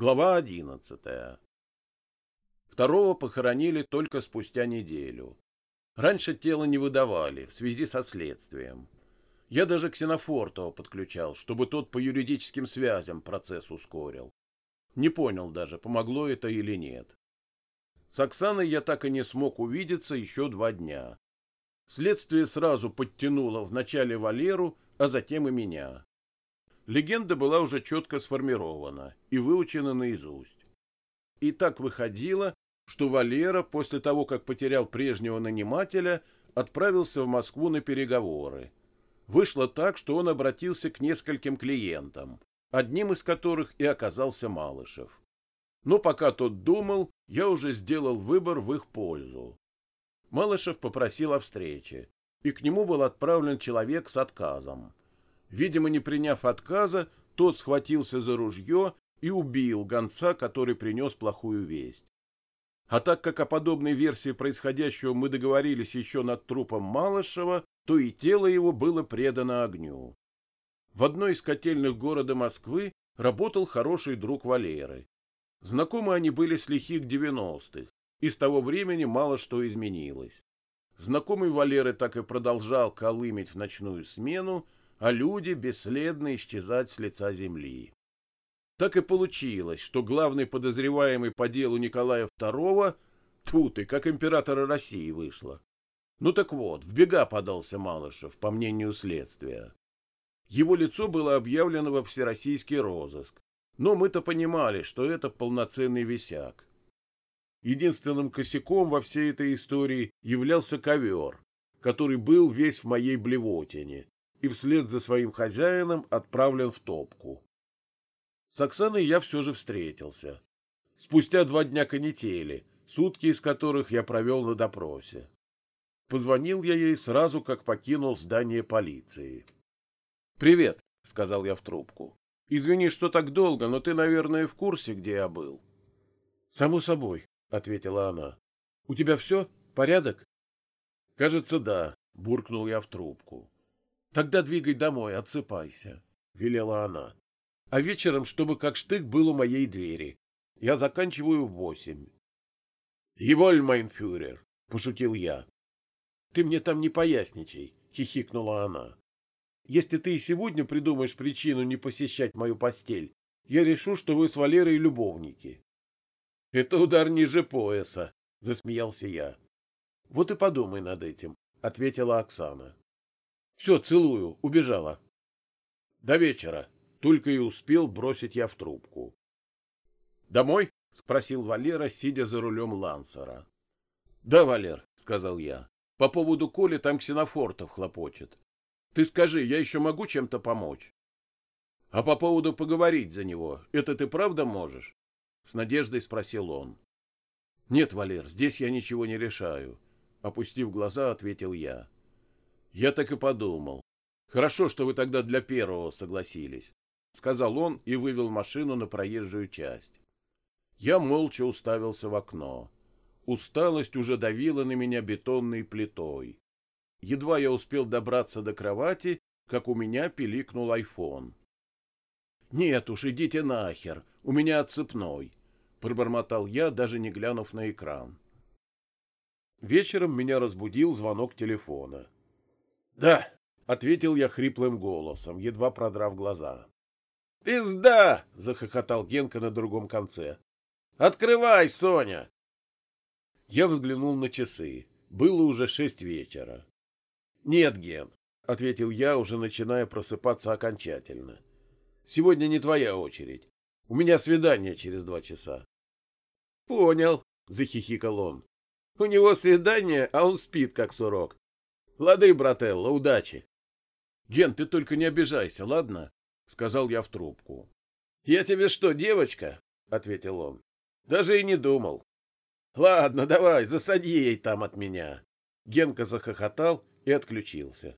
Глава одиннадцатая. Второго похоронили только спустя неделю. Раньше тело не выдавали в связи со следствием. Я даже Ксенофортова подключал, чтобы тот по юридическим связям процесс ускорил. Не понял даже, помогло это или нет. С Оксаной я так и не смог увидеться еще два дня. Следствие сразу подтянуло вначале Валеру, а затем и меня. Легенда была уже четко сформирована и выучена наизусть. И так выходило, что Валера после того, как потерял прежнего нанимателя, отправился в Москву на переговоры. Вышло так, что он обратился к нескольким клиентам, одним из которых и оказался Малышев. Но пока тот думал, я уже сделал выбор в их пользу. Малышев попросил о встрече, и к нему был отправлен человек с отказом. Видимо, не приняв отказа, тот схватился за ружье и убил гонца, который принес плохую весть. А так как о подобной версии происходящего мы договорились еще над трупом Малышева, то и тело его было предано огню. В одной из котельных города Москвы работал хороший друг Валеры. Знакомы они были с лихих девяностых, и с того времени мало что изменилось. Знакомый Валеры так и продолжал колымить в ночную смену, а люди бесследно исчезать с лица земли. Так и получилось, что главный подозреваемый по делу Николая II, тьфу ты, как императора России вышло. Ну так вот, в бега подался Малышев, по мнению следствия. Его лицо было объявлено во всероссийский розыск, но мы-то понимали, что это полноценный висяк. Единственным косяком во всей этой истории являлся ковер, который был весь в моей блевотине, и вслед за своим хозяином отправлен в топку. С Оксаной я все же встретился. Спустя два дня канители, сутки из которых я провел на допросе. Позвонил я ей сразу, как покинул здание полиции. «Привет», — сказал я в трубку. «Извини, что так долго, но ты, наверное, в курсе, где я был». «Само собой», — ответила она. «У тебя все? Порядок?» «Кажется, да», — буркнул я в трубку. Тогда двигай домой, отсыпайся, — велела она. А вечером, чтобы как штык был у моей двери. Я заканчиваю в восемь. — Еволь, майнфюрер, — пошутил я. — Ты мне там не поясничай, — хихикнула она. — Если ты и сегодня придумаешь причину не посещать мою постель, я решу, что вы с Валерой любовники. — Это удар ниже пояса, — засмеялся я. — Вот и подумай над этим, — ответила Оксана. Все, целую, убежала. До вечера. Только и успел бросить я в трубку. Домой? спросил Валера, сидя за рулем Лансера. Да, Валер, сказал я. По поводу Коли там ксенофортов хлопочет. Ты скажи, я еще могу чем-то помочь? А по поводу поговорить за него, это ты правда можешь? С надеждой спросил он. Нет, Валер, здесь я ничего не решаю. Опустив глаза, ответил я. Я так и подумал. Хорошо, что вы тогда для первого согласились, сказал он и вывел машину на проезжую часть. Я молча уставился в окно. Усталость уже давила на меня бетонной плитой. Едва я успел добраться до кровати, как у меня пиликнул айфон. «Нет уж, идите нахер, у меня отцепной», — пробормотал я, даже не глянув на экран. Вечером меня разбудил звонок телефона. «Да», — ответил я хриплым голосом, едва продрав глаза. «Пизда!» — захохотал Генка на другом конце. «Открывай, Соня!» Я взглянул на часы. Было уже шесть вечера. «Нет, Ген», — ответил я, уже начиная просыпаться окончательно. «Сегодня не твоя очередь. У меня свидание через два часа». «Понял», — захихикал он. «У него свидание, а он спит, как сурок. Лады, брателло, удачи. Ген, ты только не обижайся, ладно? Сказал я в трубку. Я тебе что, девочка? Ответил он. Даже и не думал. Ладно, давай, засади ей там от меня. Генка захохотал и отключился.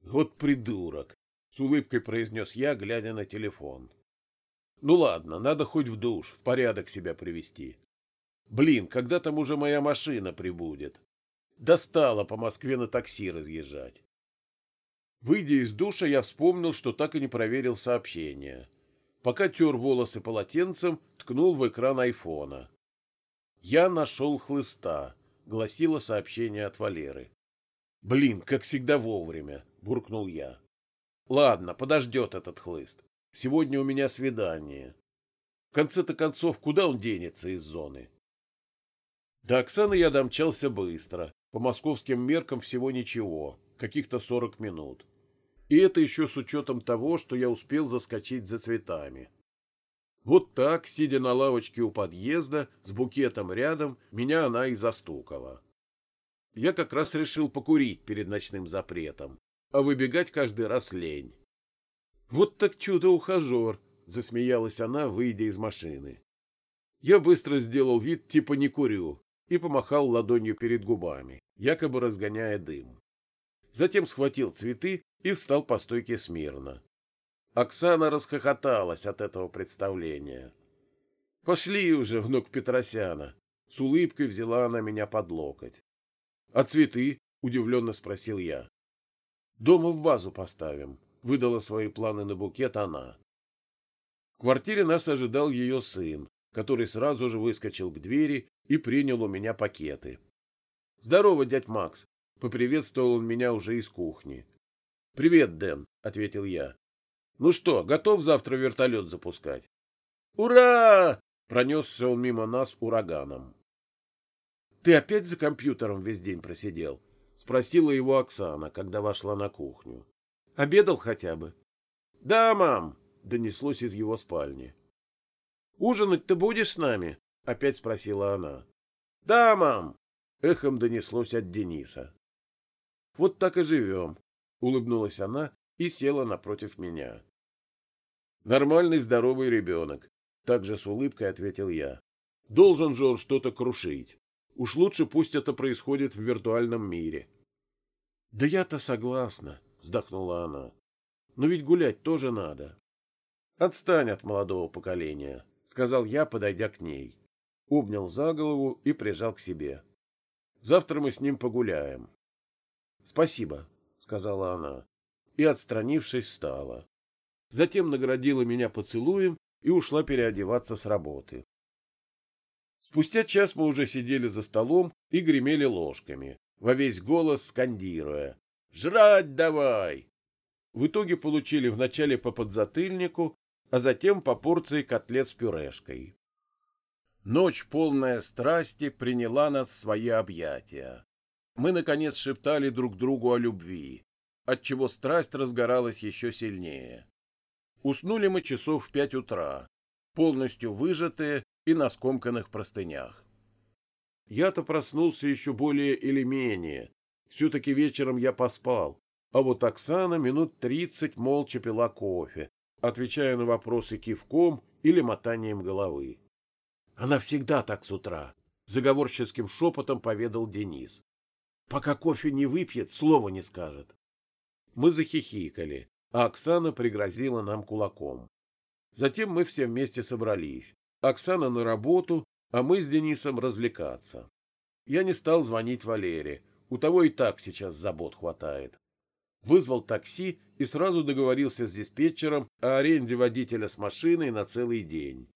Вот придурок, с улыбкой произнес я, глядя на телефон. Ну ладно, надо хоть в душ, в порядок себя привести. Блин, когда там уже моя машина прибудет? Достало по Москве на такси разъезжать. Выйдя из душа, я вспомнил, что так и не проверил сообщение. Пока тер волосы полотенцем, ткнул в экран айфона. «Я нашел хлыста», — гласило сообщение от Валеры. «Блин, как всегда вовремя», — буркнул я. «Ладно, подождет этот хлыст. Сегодня у меня свидание. В конце-то концов, куда он денется из зоны?» До Оксаны я домчался быстро. По московским меркам всего ничего, каких-то сорок минут. И это еще с учетом того, что я успел заскочить за цветами. Вот так, сидя на лавочке у подъезда, с букетом рядом, меня она и застукала. Я как раз решил покурить перед ночным запретом, а выбегать каждый раз лень. «Вот так чудо-ухажер!» — засмеялась она, выйдя из машины. Я быстро сделал вид, типа не курю, и помахал ладонью перед губами, якобы разгоняя дым. Затем схватил цветы и встал по стойке смирно. Оксана расхохоталась от этого представления. «Пошли уже, внук Петросяна!» С улыбкой взяла она меня под локоть. «А цветы?» — удивленно спросил я. «Дома в вазу поставим», — выдала свои планы на букет она. В квартире нас ожидал ее сын, который сразу же выскочил к двери и принял у меня пакеты. «Здорово, дядь Макс!» — поприветствовал он меня уже из кухни. «Привет, Дэн!» — ответил я. «Ну что, готов завтра вертолет запускать?» «Ура!» — пронесся он мимо нас ураганом. «Ты опять за компьютером весь день просидел?» — спросила его Оксана, когда вошла на кухню. «Обедал хотя бы?» «Да, мам!» — донеслось из его спальни. «Ужинать ты будешь с нами?» — опять спросила она. «Да, мам!» — эхом донеслось от Дениса. «Вот так и живем», — улыбнулась она и села напротив меня. «Нормальный здоровый ребенок», — также с улыбкой ответил я. «Должен же он что-то крушить. Уж лучше пусть это происходит в виртуальном мире». «Да я-то согласна», — вздохнула она. «Но ведь гулять тоже надо». «Отстань от молодого поколения», — сказал я, подойдя к ней обнял за голову и прижал к себе. Завтра мы с ним погуляем. — Спасибо, — сказала она, и, отстранившись, встала. Затем наградила меня поцелуем и ушла переодеваться с работы. Спустя час мы уже сидели за столом и гремели ложками, во весь голос скандируя «Жрать давай!». В итоге получили вначале по подзатыльнику, а затем по порции котлет с пюрешкой. Ночь, полная страсти, приняла нас в свои объятия. Мы, наконец, шептали друг другу о любви, отчего страсть разгоралась еще сильнее. Уснули мы часов в пять утра, полностью выжатые и на скомканных простынях. Я-то проснулся еще более или менее. Все-таки вечером я поспал, а вот Оксана минут тридцать молча пила кофе, отвечая на вопросы кивком или мотанием головы. Она всегда так с утра, — заговорческим шепотом поведал Денис. Пока кофе не выпьет, слова не скажет. Мы захихикали, а Оксана пригрозила нам кулаком. Затем мы все вместе собрались. Оксана на работу, а мы с Денисом развлекаться. Я не стал звонить Валере, у того и так сейчас забот хватает. Вызвал такси и сразу договорился с диспетчером о аренде водителя с машиной на целый день.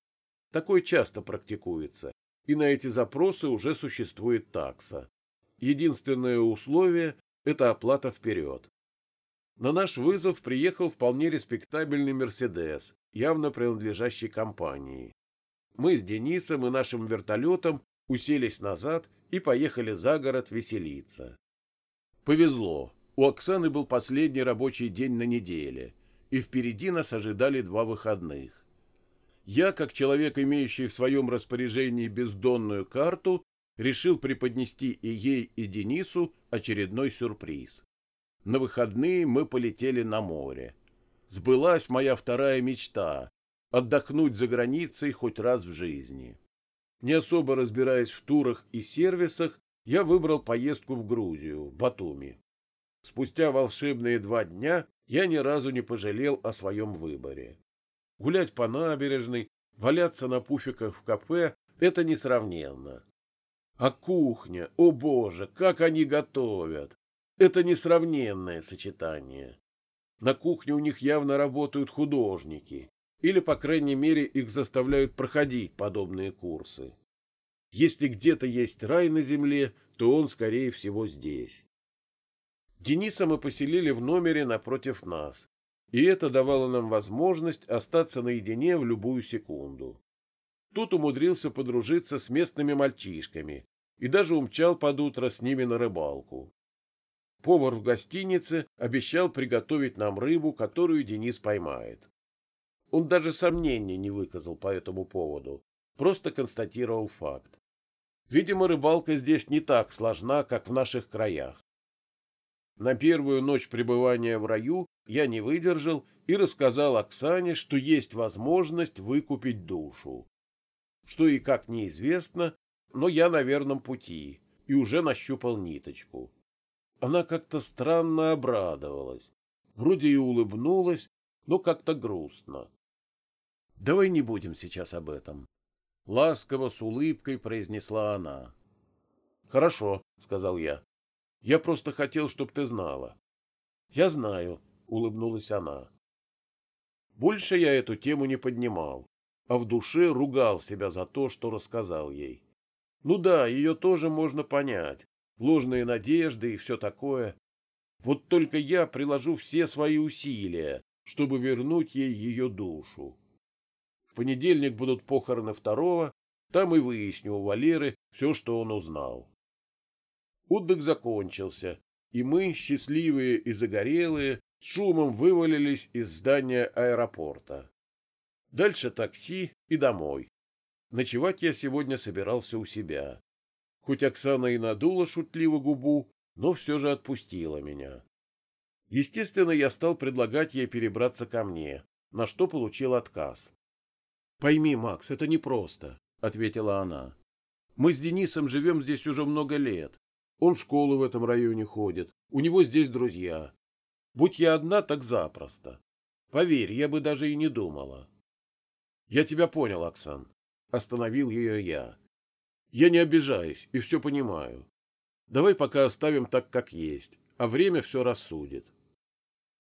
Такое часто практикуется, и на эти запросы уже существует такса. Единственное условие – это оплата вперед. На наш вызов приехал вполне респектабельный «Мерседес», явно принадлежащий компании. Мы с Денисом и нашим вертолетом уселись назад и поехали за город веселиться. Повезло. У Оксаны был последний рабочий день на неделе, и впереди нас ожидали два выходных. Я, как человек, имеющий в своем распоряжении бездонную карту, решил преподнести и ей, и Денису очередной сюрприз. На выходные мы полетели на море. Сбылась моя вторая мечта — отдохнуть за границей хоть раз в жизни. Не особо разбираясь в турах и сервисах, я выбрал поездку в Грузию, Батуми. Спустя волшебные два дня я ни разу не пожалел о своем выборе. Гулять по набережной, валяться на пуфиках в кафе — это несравненно. А кухня, о боже, как они готовят! Это несравненное сочетание. На кухне у них явно работают художники, или, по крайней мере, их заставляют проходить подобные курсы. Если где-то есть рай на земле, то он, скорее всего, здесь. Дениса мы поселили в номере напротив нас, и это давало нам возможность остаться наедине в любую секунду. Тут умудрился подружиться с местными мальчишками и даже умчал под утро с ними на рыбалку. Повар в гостинице обещал приготовить нам рыбу, которую Денис поймает. Он даже сомнений не выказал по этому поводу, просто констатировал факт. Видимо, рыбалка здесь не так сложна, как в наших краях. На первую ночь пребывания в раю я не выдержал и рассказал Оксане, что есть возможность выкупить душу. Что и как неизвестно, но я на верном пути и уже нащупал ниточку. Она как-то странно обрадовалась, вроде и улыбнулась, но как-то грустно. Давай не будем сейчас об этом. Ласково, с улыбкой произнесла она. Хорошо, сказал я. Я просто хотел, чтобы ты знала. Я знаю, улыбнулась она. Больше я эту тему не поднимал, а в душе ругал себя за то, что рассказал ей. Ну да, ее тоже можно понять. Ложные надежды и все такое. Вот только я приложу все свои усилия, чтобы вернуть ей ее душу понедельник будут похороны второго, там и выясню у Валеры все, что он узнал. Отдых закончился, и мы, счастливые и загорелые, с шумом вывалились из здания аэропорта. Дальше такси и домой. Ночевать я сегодня собирался у себя. Хоть Оксана и надула шутливо губу, но все же отпустила меня. Естественно, я стал предлагать ей перебраться ко мне, на что получил отказ. Пойми, Макс, это непросто, ответила она. Мы с Денисом живем здесь уже много лет. Он в школу в этом районе ходит, у него здесь друзья. Будь я одна, так запросто. Поверь, я бы даже и не думала. Я тебя понял, Оксан. Остановил ее я. Я не обижаюсь и все понимаю. Давай пока оставим так, как есть, а время все рассудит.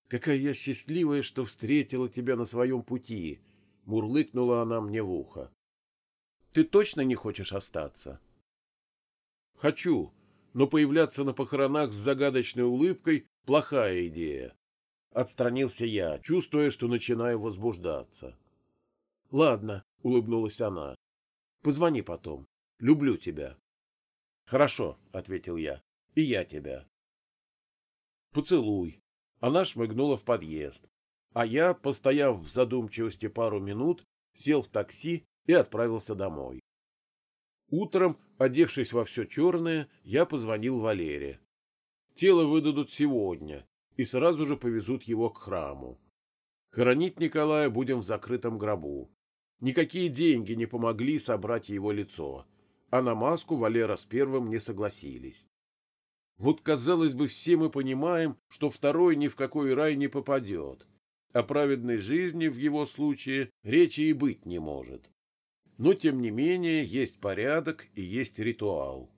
Какая я счастливая, что встретила тебя на своем пути, Мурлыкнула она мне в ухо. Ты точно не хочешь остаться? Хочу, но появляться на похоронах с загадочной улыбкой — плохая идея. Отстранился я, чувствуя, что начинаю возбуждаться. — Ладно, — улыбнулась она. — Позвони потом. Люблю тебя. — Хорошо, — ответил я. — И я тебя. — Поцелуй. Она шмыгнула в подъезд а я, постояв в задумчивости пару минут, сел в такси и отправился домой. Утром, одевшись во все черное, я позвонил Валере. Тело выдадут сегодня и сразу же повезут его к храму. Хоронить Николая будем в закрытом гробу. Никакие деньги не помогли собрать его лицо, а на маску Валера с первым не согласились. Вот, казалось бы, все мы понимаем, что второй ни в какой рай не попадет, о праведной жизни в его случае речи и быть не может. Но, тем не менее, есть порядок и есть ритуал.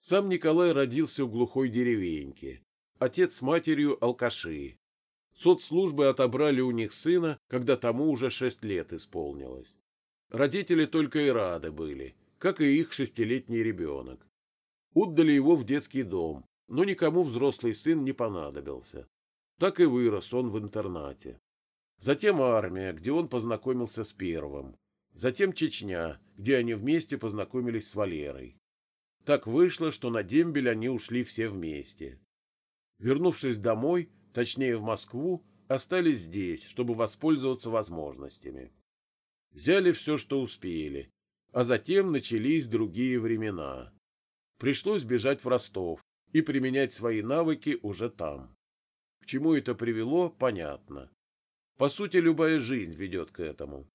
Сам Николай родился в глухой деревеньке. Отец с матерью алкаши. Соцслужбы отобрали у них сына, когда тому уже шесть лет исполнилось. Родители только и рады были, как и их шестилетний ребенок. Отдали его в детский дом, но никому взрослый сын не понадобился. Так и вырос он в интернате. Затем армия, где он познакомился с первым. Затем Чечня, где они вместе познакомились с Валерой. Так вышло, что на дембель они ушли все вместе. Вернувшись домой, точнее в Москву, остались здесь, чтобы воспользоваться возможностями. Взяли все, что успели, а затем начались другие времена. Пришлось бежать в Ростов и применять свои навыки уже там. К чему это привело, понятно. По сути, любая жизнь ведет к этому.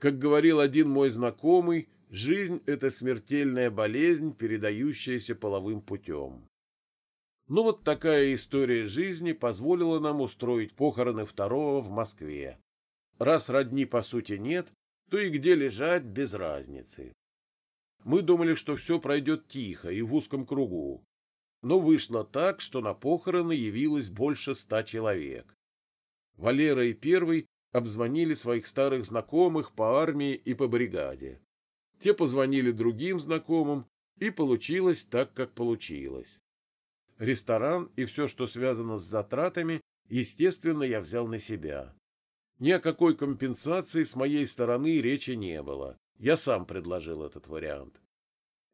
Как говорил один мой знакомый, жизнь — это смертельная болезнь, передающаяся половым путем. Ну вот такая история жизни позволила нам устроить похороны второго в Москве. Раз родни по сути нет, то и где лежать без разницы. Мы думали, что все пройдет тихо и в узком кругу, но вышло так, что на похороны явилось больше ста человек. Валера и Первый обзвонили своих старых знакомых по армии и по бригаде. Те позвонили другим знакомым, и получилось так, как получилось. Ресторан и все, что связано с затратами, естественно, я взял на себя. Ни о какой компенсации с моей стороны речи не было. Я сам предложил этот вариант.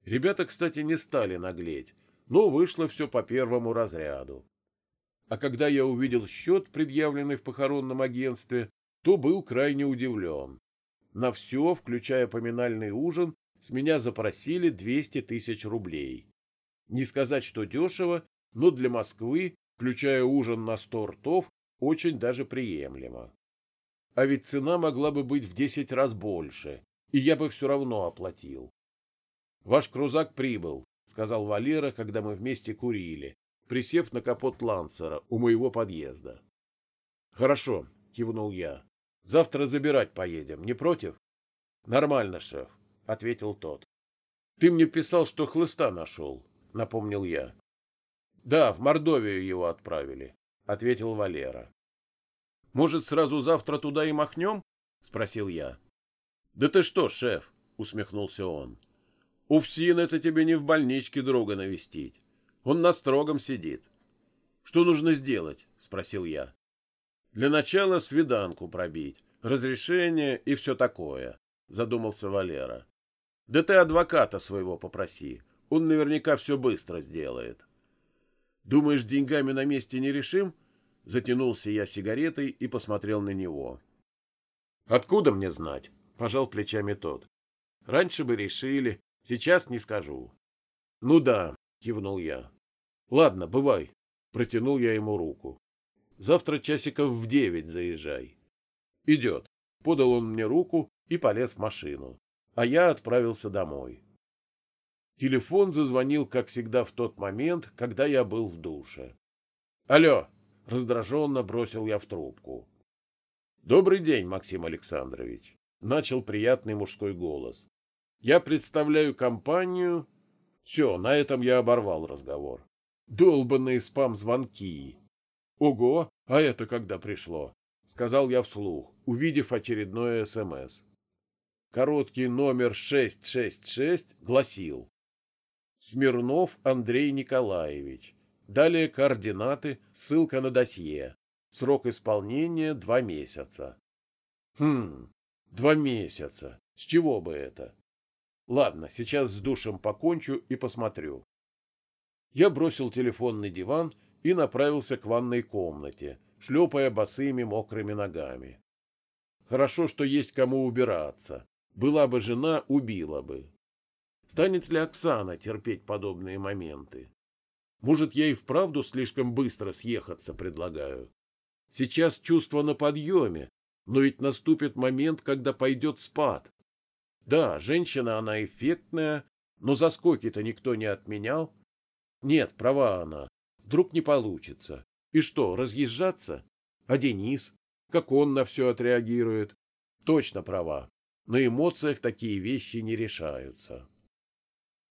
Ребята, кстати, не стали наглеть, но вышло все по первому разряду. А когда я увидел счет, предъявленный в похоронном агентстве, то был крайне удивлен. На все, включая поминальный ужин, с меня запросили 200 тысяч рублей. Не сказать, что дешево, но для Москвы, включая ужин на 100 ртов, очень даже приемлемо. А ведь цена могла бы быть в 10 раз больше, и я бы все равно оплатил. «Ваш крузак прибыл», — сказал Валера, когда мы вместе курили, присев на капот Лансера у моего подъезда. «Хорошо», — кивнул я. «Завтра забирать поедем, не против?» «Нормально, шеф», — ответил тот. «Ты мне писал, что хлыста нашел», — напомнил я. «Да, в Мордовию его отправили», — ответил Валера. «Может, сразу завтра туда и махнем?» — спросил я. «Да ты что, шеф?» — усмехнулся он. «У ФСИН это тебе не в больничке друга навестить. Он на строгом сидит. Что нужно сделать? спросил я. Для начала свиданку пробить, разрешение и все такое, задумался Валера. Да ты адвоката своего попроси. Он наверняка все быстро сделает. Думаешь, деньгами на месте не решим? Затянулся я сигаретой и посмотрел на него. Откуда мне знать? Пожал плечами тот. Раньше бы решили, сейчас не скажу. Ну да, кивнул я. Ладно, бывай. Протянул я ему руку. Завтра часиков в девять заезжай. Идет. Подал он мне руку и полез в машину. А я отправился домой. Телефон зазвонил, как всегда, в тот момент, когда я был в душе. «Алло!» — раздраженно бросил я в трубку. «Добрый день, Максим Александрович!» — начал приятный мужской голос. «Я представляю компанию...» Все, на этом я оборвал разговор. Долбанные спам-звонки. Ого, а это когда пришло? Сказал я вслух, увидев очередное СМС. Короткий номер 666 гласил. Смирнов Андрей Николаевич. Далее координаты, ссылка на досье. Срок исполнения два месяца. Хм, два месяца. С чего бы это? Ладно, сейчас с душем покончу и посмотрю. Я бросил телефон на диван и направился к ванной комнате, шлепая босыми мокрыми ногами. Хорошо, что есть кому убираться. Была бы жена, убила бы. Станет ли Оксана терпеть подобные моменты? Может, я и вправду слишком быстро съехаться предлагаю? Сейчас чувство на подъеме, но ведь наступит момент, когда пойдет спад. Да, женщина она эффектная, но заскоки-то никто не отменял. Нет, права она. Вдруг не получится. И что, разъезжаться? А Денис? Как он на все отреагирует? Точно права. На эмоциях такие вещи не решаются.